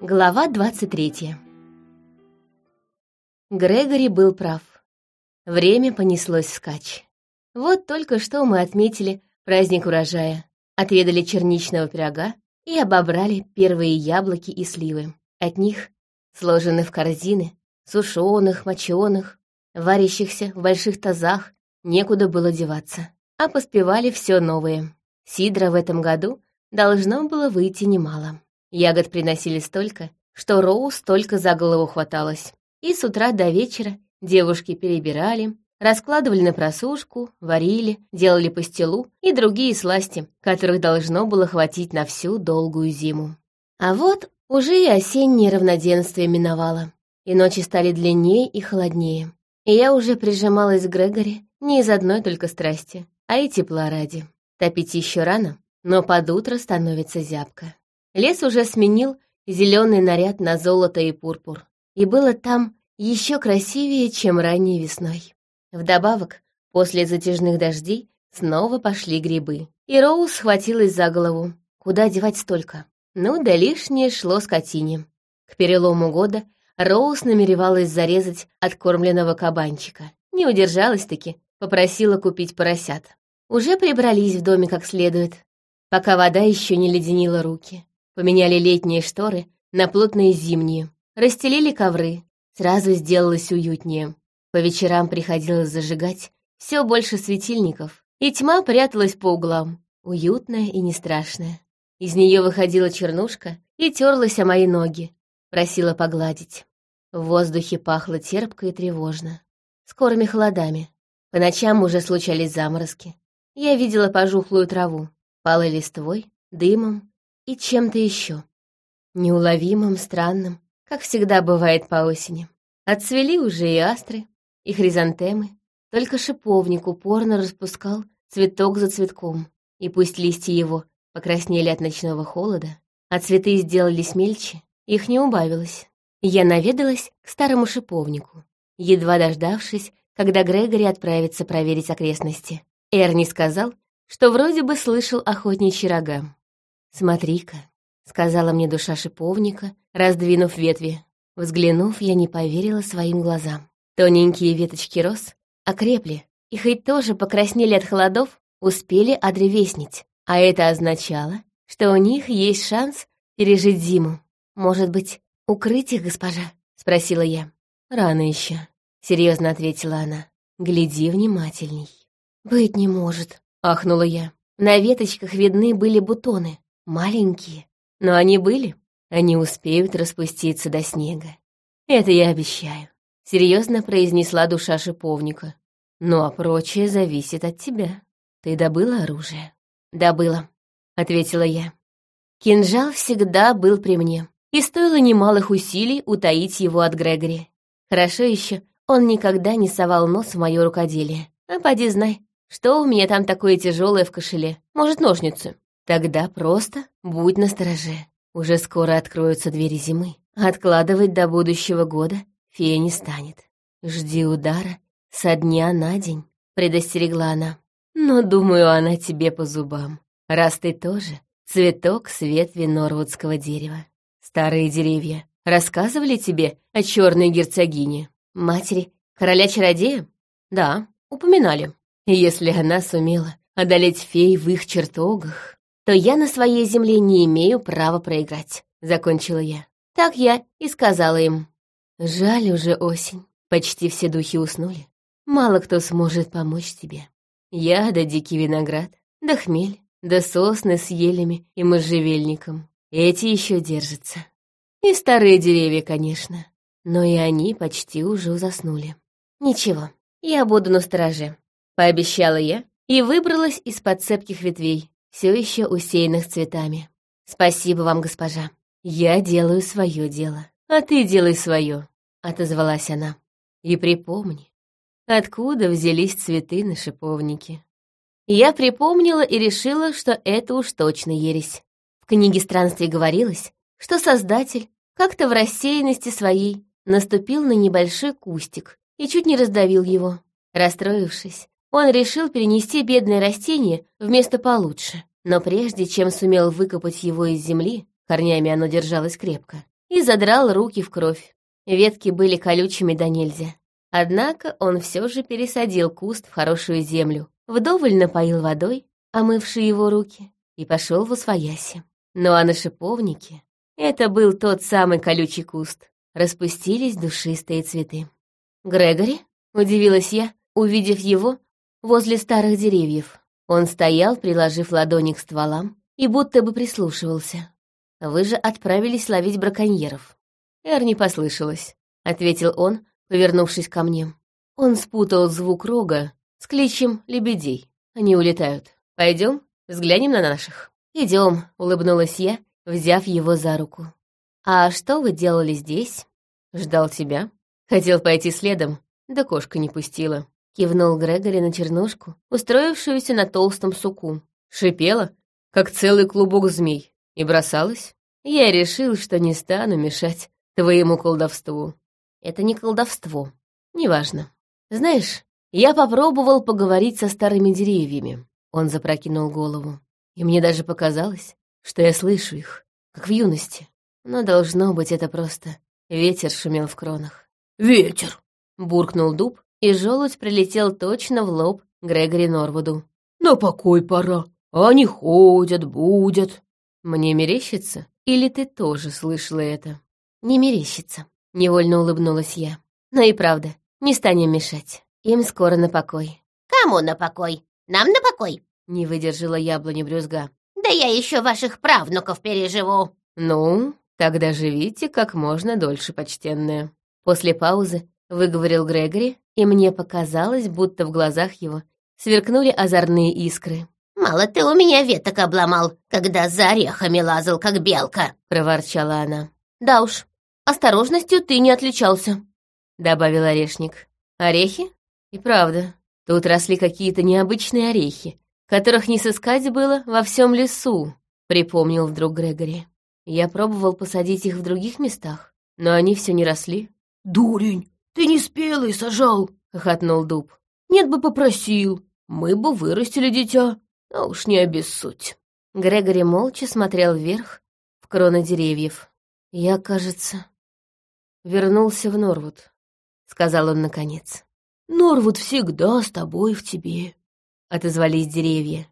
Глава 23 Грегори был прав. Время понеслось вскачь. Вот только что мы отметили праздник урожая, отведали черничного пирога и обобрали первые яблоки и сливы. От них, сложены в корзины, сушеных, моченых, варящихся в больших тазах, некуда было деваться. А поспевали все новые. Сидра в этом году должно было выйти немало. Ягод приносили столько, что Роуз только за голову хваталась. И с утра до вечера девушки перебирали, раскладывали на просушку, варили, делали пастилу и другие сласти, которых должно было хватить на всю долгую зиму. А вот уже и осеннее равноденствие миновало, и ночи стали длиннее и холоднее. И я уже прижималась к Грегори не из одной только страсти, а и тепла ради. Топить еще рано, но под утро становится зябко. Лес уже сменил зеленый наряд на золото и пурпур. И было там еще красивее, чем ранней весной. Вдобавок, после затяжных дождей снова пошли грибы. И Роуз схватилась за голову. Куда девать столько? Ну, да лишнее шло скотине. К перелому года Роуз намеревалась зарезать откормленного кабанчика. Не удержалась-таки, попросила купить поросят. Уже прибрались в доме как следует, пока вода еще не леденила руки. Поменяли летние шторы на плотные зимние. Расстелили ковры. Сразу сделалось уютнее. По вечерам приходилось зажигать все больше светильников, и тьма пряталась по углам, уютная и не страшная. Из нее выходила чернушка и терлась о мои ноги, просила погладить. В воздухе пахло терпко и тревожно. Скорыми холодами. По ночам уже случались заморозки. Я видела пожухлую траву, палой листвой, дымом и чем-то еще. Неуловимым, странным, как всегда бывает по осени. Отцвели уже и астры, и хризантемы, только шиповник упорно распускал цветок за цветком, и пусть листья его покраснели от ночного холода, а цветы сделались мельче, их не убавилось. Я наведалась к старому шиповнику, едва дождавшись, когда Грегори отправится проверить окрестности. Эрни сказал, что вроде бы слышал охотничьи рога. «Смотри-ка», — сказала мне душа шиповника, раздвинув ветви. Взглянув, я не поверила своим глазам. Тоненькие веточки роз окрепли, и хоть тоже покраснели от холодов, успели одревеснить, а это означало, что у них есть шанс пережить зиму. «Может быть, укрыть их, госпожа?» — спросила я. «Рано еще», — серьезно ответила она. «Гляди внимательней». «Быть не может», — ахнула я. На веточках видны были бутоны, маленькие, но они были. Они успеют распуститься до снега. Это я обещаю. Серьезно произнесла душа шиповника. Ну а прочее зависит от тебя. Ты добыла оружие? Добыла, ответила я. Кинжал всегда был при мне, и стоило немалых усилий утаить его от Грегори. Хорошо еще, он никогда не совал нос в мое рукоделие. А поди знай, что у меня там такое тяжелое в кошеле? Может, ножницы? Тогда просто будь настороже. Уже скоро откроются двери зимы. Откладывать до будущего года фея не станет. Жди удара со дня на день, предостерегла она. Но, думаю, она тебе по зубам. Раз ты тоже цветок с ветви норвудского дерева. Старые деревья рассказывали тебе о черной герцогине? Матери короля-чародея? Да, упоминали. Если она сумела одолеть фей в их чертогах, то я на своей земле не имею права проиграть», — закончила я. Так я и сказала им. Жаль уже осень. Почти все духи уснули. Мало кто сможет помочь тебе. Я да дикий виноград, да хмель, да сосны с елями и можжевельником. Эти еще держатся. И старые деревья, конечно. Но и они почти уже заснули. Ничего, я буду на стороже, пообещала я и выбралась из-под цепких ветвей все еще усеянных цветами. «Спасибо вам, госпожа. Я делаю свое дело, а ты делай свое», — отозвалась она. «И припомни, откуда взялись цветы на шиповнике». Я припомнила и решила, что это уж точно ересь. В книге странствий говорилось, что Создатель как-то в рассеянности своей наступил на небольшой кустик и чуть не раздавил его. Расстроившись, он решил перенести бедное растение в место получше. Но прежде чем сумел выкопать его из земли, корнями оно держалось крепко, и задрал руки в кровь. Ветки были колючими до нельзя. Однако он все же пересадил куст в хорошую землю, вдоволь напоил водой, омывший его руки, и пошел в усвояси. Ну а на шиповнике это был тот самый колючий куст. Распустились душистые цветы. «Грегори?» — удивилась я, увидев его возле старых деревьев. Он стоял, приложив ладони к стволам, и будто бы прислушивался. «Вы же отправились ловить браконьеров». «Эр не послышалось», — ответил он, повернувшись ко мне. Он спутал звук рога с кличем лебедей. Они улетают. Пойдем, взглянем на наших. Идем, улыбнулась я, взяв его за руку. А что вы делали здесь? Ждал тебя. Хотел пойти следом, да кошка не пустила. Кивнул Грегори на чернушку, устроившуюся на толстом суку. Шипела, как целый клубок змей, и бросалась. Я решил, что не стану мешать твоему колдовству. Это не колдовство, неважно. Знаешь, я попробовал поговорить со старыми деревьями. Он запрокинул голову. И мне даже показалось, что я слышу их, как в юности. Но должно быть это просто ветер шумел в кронах. «Ветер!» — буркнул дуб, и желудь прилетел точно в лоб Грегори Норвуду. «На покой пора. Они ходят, будут». «Мне мерещится? Или ты тоже слышала это?» «Не мерещится», — невольно улыбнулась я. «Но и правда, не станем мешать. Им скоро на покой». «Кому на покой? Нам на покой?» — не выдержала яблони брюзга. «Да я еще ваших правнуков переживу». «Ну, тогда живите как можно дольше, почтенная». После паузы выговорил Грегори, и мне показалось, будто в глазах его сверкнули озорные искры. «Мало ты у меня веток обломал, когда за орехами лазал, как белка», — проворчала она. «Да уж, осторожностью ты не отличался», — добавил орешник. «Орехи? И правда, тут росли какие-то необычные орехи, которых не сыскать было во всем лесу», — припомнил вдруг Грегори. Я пробовал посадить их в других местах, но они все не росли. «Дурень, ты не спелый сажал!» — хохотнул дуб. «Нет бы попросил, мы бы вырастили дитя, а уж не обессудь». Грегори молча смотрел вверх, в кроны деревьев. «Я, кажется, вернулся в Норвуд», — сказал он наконец. «Норвуд всегда с тобой в тебе», — отозвались деревья.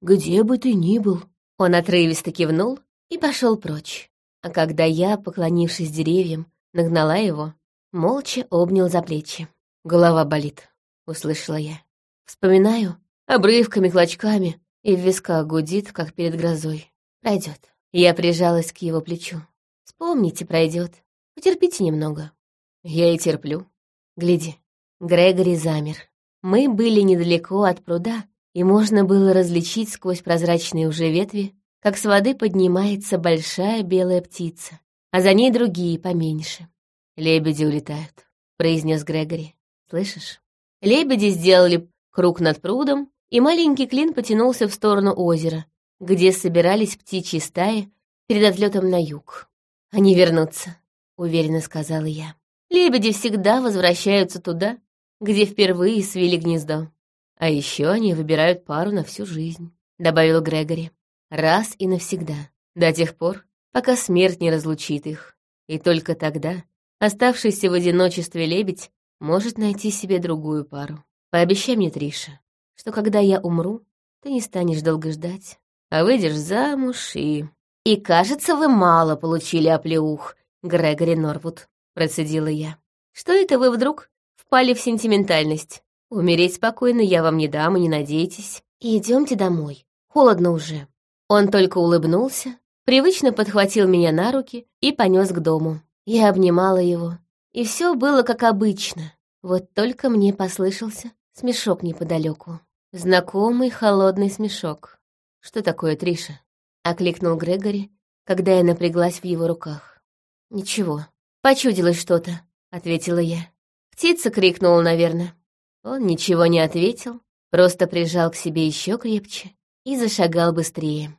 «Где бы ты ни был». Он отрывисто кивнул и пошел прочь. А когда я, поклонившись деревьям, нагнала его, молча обнял за плечи. «Голова болит», — услышала я. Вспоминаю обрывками, клочками, и в висках гудит, как перед грозой. Пройдет. Я прижалась к его плечу. Вспомните, пройдет. Потерпите немного. Я и терплю. Гляди. Грегори замер. Мы были недалеко от пруда, и можно было различить сквозь прозрачные уже ветви, как с воды поднимается большая белая птица, а за ней другие поменьше. «Лебеди улетают», — произнес Грегори. «Слышишь?» Лебеди сделали круг над прудом, и маленький клин потянулся в сторону озера, где собирались птичьи стаи перед отлетом на юг. «Они вернутся», — уверенно сказала я. «Лебеди всегда возвращаются туда, где впервые свели гнездо. А еще они выбирают пару на всю жизнь», — добавил Грегори. «Раз и навсегда, до тех пор, пока смерть не разлучит их. И только тогда оставшийся в одиночестве лебедь может найти себе другую пару. Пообещай мне, Триша, что когда я умру, ты не станешь долго ждать, а выйдешь замуж и... И, кажется, вы мало получили оплеух, Грегори Норвуд, процедила я. Что это вы вдруг впали в сентиментальность? Умереть спокойно я вам не дам и не надейтесь. Идемте домой, холодно уже. Он только улыбнулся, привычно подхватил меня на руки и понес к дому. Я обнимала его, и все было как обычно. Вот только мне послышался смешок неподалеку. Знакомый холодный смешок. «Что такое, Триша?» — окликнул Грегори, когда я напряглась в его руках. «Ничего, почудилось что-то», — ответила я. Птица крикнула, наверное. Он ничего не ответил, просто прижал к себе еще крепче и зашагал быстрее.